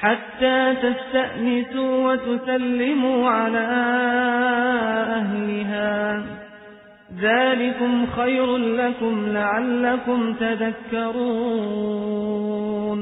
حتى تستأنسوا وتسلموا على أهلها. ذلكم خير لكم لعلكم تذكرون.